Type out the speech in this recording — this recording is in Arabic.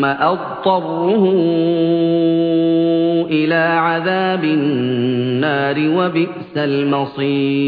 ثُمَّ أَضْطَرُّهُ إِلَىٰ عَذَابِ النَّارِ ۖ وَبِئْسَ الْمَصِيرُ.